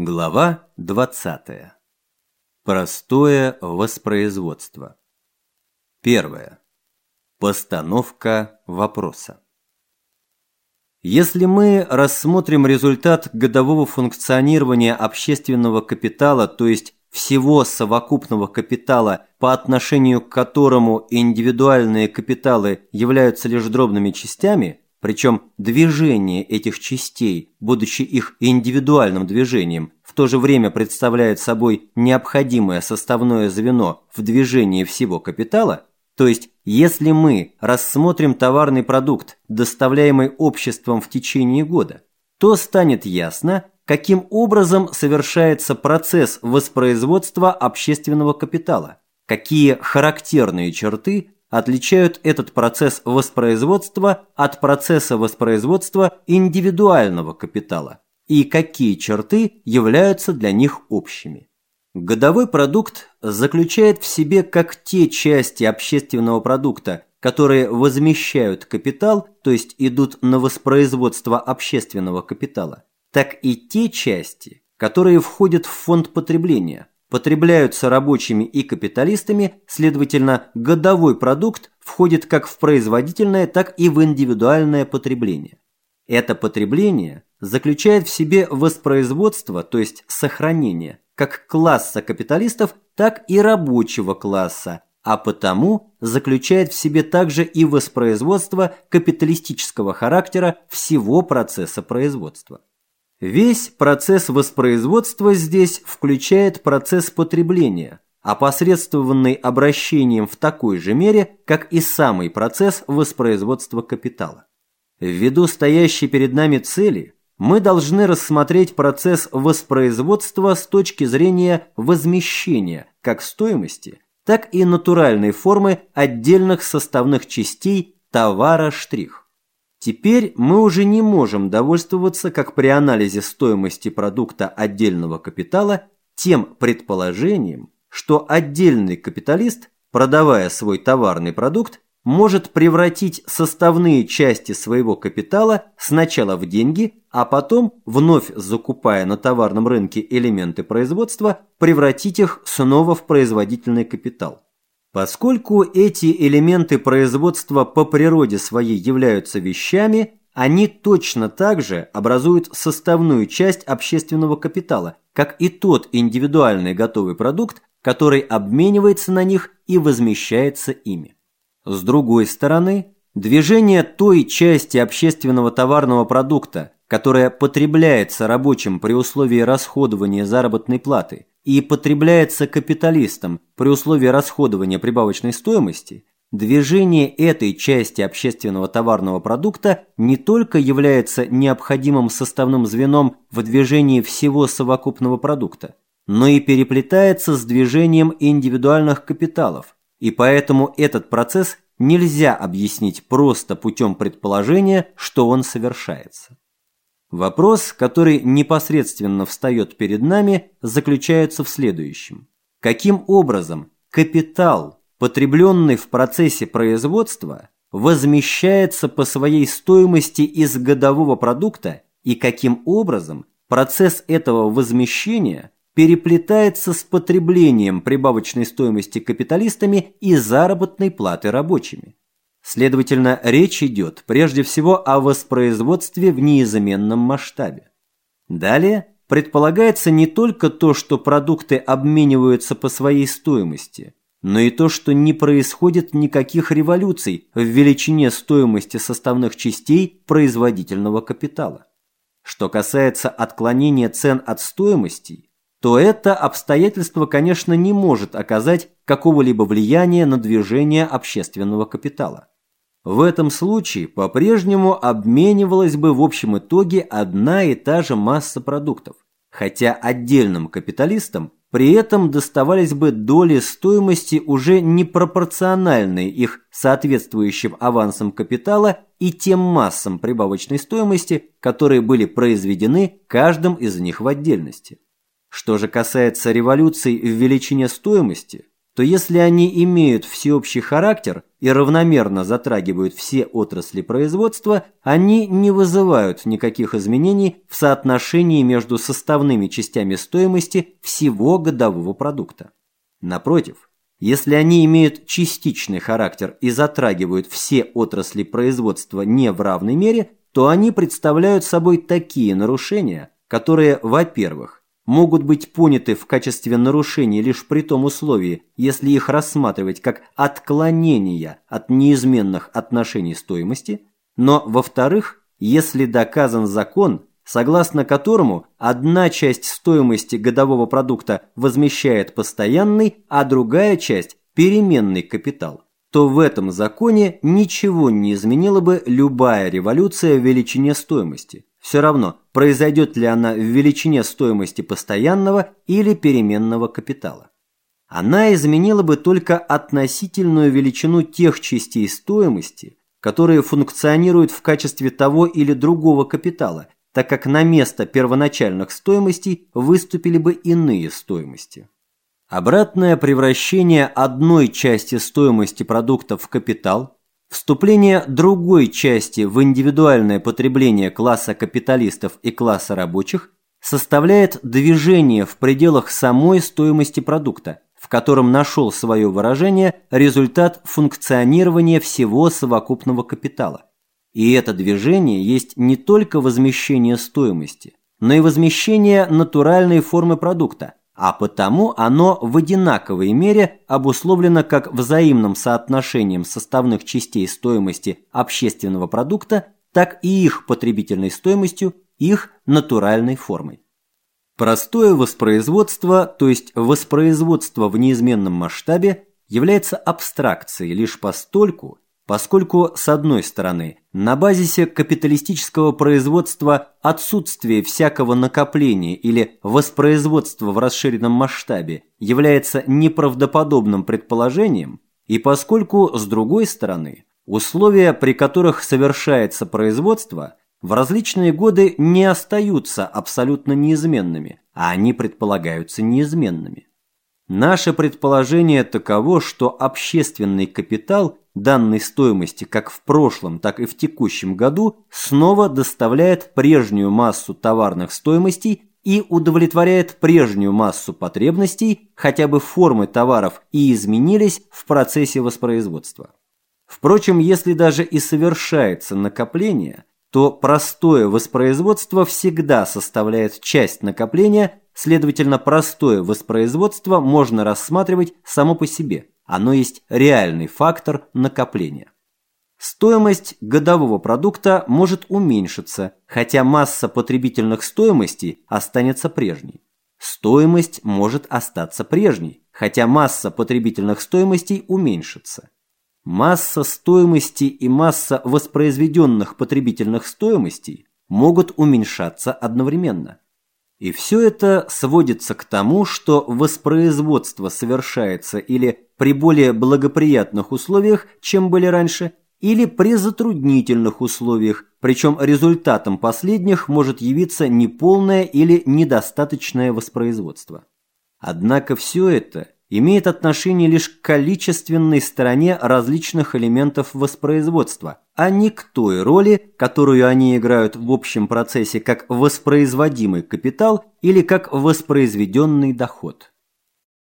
Глава 20. Простое воспроизводство. Первое. Постановка вопроса. Если мы рассмотрим результат годового функционирования общественного капитала, то есть всего совокупного капитала, по отношению к которому индивидуальные капиталы являются лишь дробными частями, причем движение этих частей, будучи их индивидуальным движением, в то же время представляет собой необходимое составное звено в движении всего капитала, то есть если мы рассмотрим товарный продукт, доставляемый обществом в течение года, то станет ясно, каким образом совершается процесс воспроизводства общественного капитала, какие характерные черты отличают этот процесс воспроизводства от процесса воспроизводства индивидуального капитала и какие черты являются для них общими. Годовой продукт заключает в себе как те части общественного продукта, которые возмещают капитал, то есть идут на воспроизводство общественного капитала, так и те части, которые входят в фонд потребления, потребляются рабочими и капиталистами, следовательно, годовой продукт входит как в производительное, так и в индивидуальное потребление. Это потребление заключает в себе воспроизводство, то есть сохранение, как класса капиталистов, так и рабочего класса, а потому заключает в себе также и воспроизводство капиталистического характера всего процесса производства. Весь процесс воспроизводства здесь включает процесс потребления, опосредствованный обращением в такой же мере, как и самый процесс воспроизводства капитала. Ввиду стоящей перед нами цели, мы должны рассмотреть процесс воспроизводства с точки зрения возмещения как стоимости, так и натуральной формы отдельных составных частей товара штрих. Теперь мы уже не можем довольствоваться, как при анализе стоимости продукта отдельного капитала, тем предположением, что отдельный капиталист, продавая свой товарный продукт, может превратить составные части своего капитала сначала в деньги, а потом, вновь закупая на товарном рынке элементы производства, превратить их снова в производительный капитал. Поскольку эти элементы производства по природе своей являются вещами, они точно так же образуют составную часть общественного капитала, как и тот индивидуальный готовый продукт, который обменивается на них и возмещается ими. С другой стороны, движение той части общественного товарного продукта, которая потребляется рабочим при условии расходования заработной платы, и потребляется капиталистом при условии расходования прибавочной стоимости, движение этой части общественного товарного продукта не только является необходимым составным звеном в движении всего совокупного продукта, но и переплетается с движением индивидуальных капиталов, и поэтому этот процесс нельзя объяснить просто путем предположения, что он совершается. Вопрос, который непосредственно встает перед нами, заключается в следующем. Каким образом капитал, потребленный в процессе производства, возмещается по своей стоимости из годового продукта и каким образом процесс этого возмещения переплетается с потреблением прибавочной стоимости капиталистами и заработной платы рабочими? Следовательно, речь идет прежде всего о воспроизводстве в неизменном масштабе. Далее предполагается не только то, что продукты обмениваются по своей стоимости, но и то, что не происходит никаких революций в величине стоимости составных частей производительного капитала. Что касается отклонения цен от стоимостей, то это обстоятельство, конечно, не может оказать какого-либо влияния на движение общественного капитала. В этом случае по-прежнему обменивалась бы в общем итоге одна и та же масса продуктов, хотя отдельным капиталистам при этом доставались бы доли стоимости уже непропорциональные их соответствующим авансам капитала и тем массам прибавочной стоимости, которые были произведены каждым из них в отдельности. Что же касается революций в величине стоимости, то если они имеют всеобщий характер и равномерно затрагивают все отрасли производства, они не вызывают никаких изменений в соотношении между составными частями стоимости всего годового продукта. Напротив, если они имеют частичный характер и затрагивают все отрасли производства не в равной мере, то они представляют собой такие нарушения, которые, во-первых, могут быть поняты в качестве нарушений лишь при том условии, если их рассматривать как отклонения от неизменных отношений стоимости, но, во-вторых, если доказан закон, согласно которому одна часть стоимости годового продукта возмещает постоянный, а другая часть – переменный капитал, то в этом законе ничего не изменила бы любая революция в величине стоимости. Все равно, произойдет ли она в величине стоимости постоянного или переменного капитала. Она изменила бы только относительную величину тех частей стоимости, которые функционируют в качестве того или другого капитала, так как на место первоначальных стоимостей выступили бы иные стоимости. Обратное превращение одной части стоимости продукта в капитал – Вступление другой части в индивидуальное потребление класса капиталистов и класса рабочих составляет движение в пределах самой стоимости продукта, в котором нашел свое выражение результат функционирования всего совокупного капитала. И это движение есть не только возмещение стоимости, но и возмещение натуральной формы продукта, а потому оно в одинаковой мере обусловлено как взаимным соотношением составных частей стоимости общественного продукта, так и их потребительной стоимостью, их натуральной формой. Простое воспроизводство, то есть воспроизводство в неизменном масштабе, является абстракцией лишь постольку, поскольку, с одной стороны, на базисе капиталистического производства отсутствие всякого накопления или воспроизводства в расширенном масштабе является неправдоподобным предположением, и поскольку, с другой стороны, условия, при которых совершается производство, в различные годы не остаются абсолютно неизменными, а они предполагаются неизменными. Наше предположение таково, что общественный капитал данной стоимости как в прошлом, так и в текущем году снова доставляет прежнюю массу товарных стоимостей и удовлетворяет прежнюю массу потребностей, хотя бы формы товаров и изменились в процессе воспроизводства. Впрочем, если даже и совершается накопление, то простое воспроизводство всегда составляет часть накопления, следовательно, простое воспроизводство можно рассматривать само по себе. Оно есть реальный фактор накопления. Стоимость годового продукта может уменьшиться, хотя масса потребительных стоимостей останется прежней. Стоимость может остаться прежней, хотя масса потребительных стоимостей уменьшится. Масса стоимости и масса воспроизведенных потребительных стоимостей могут уменьшаться одновременно. И все это сводится к тому, что воспроизводство совершается или при более благоприятных условиях, чем были раньше, или при затруднительных условиях, причем результатом последних может явиться неполное или недостаточное воспроизводство. Однако все это имеет отношение лишь к количественной стороне различных элементов воспроизводства, а не к той роли, которую они играют в общем процессе как воспроизводимый капитал или как воспроизведенный доход.